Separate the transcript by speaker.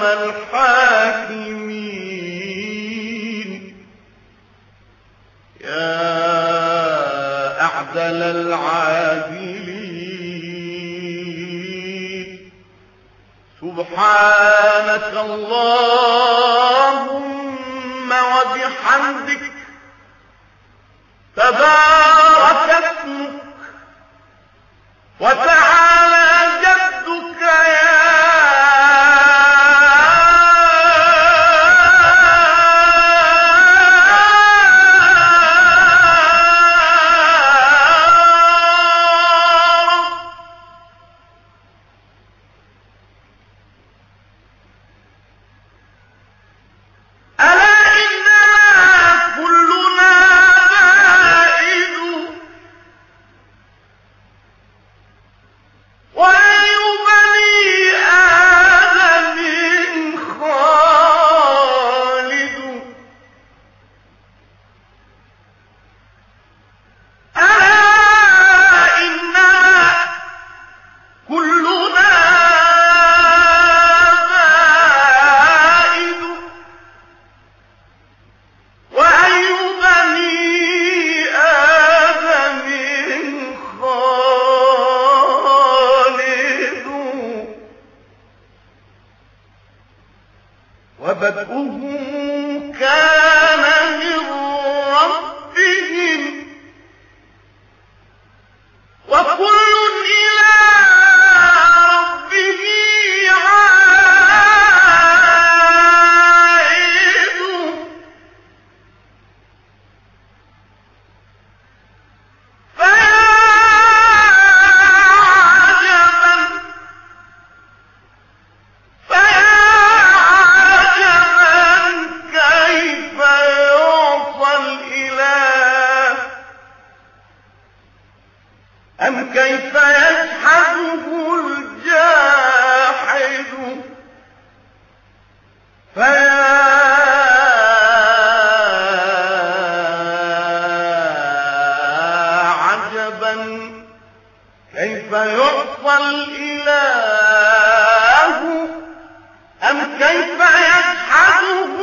Speaker 1: أحكم الحاكمين. يا أعدل العادلين. سبحانك اللهم وبحمدك تبارك اسمك وتعالى أم كيف يجحده الجاحد؟ فيا عجبا كيف يعصى الإله؟ أم كيف يجحده؟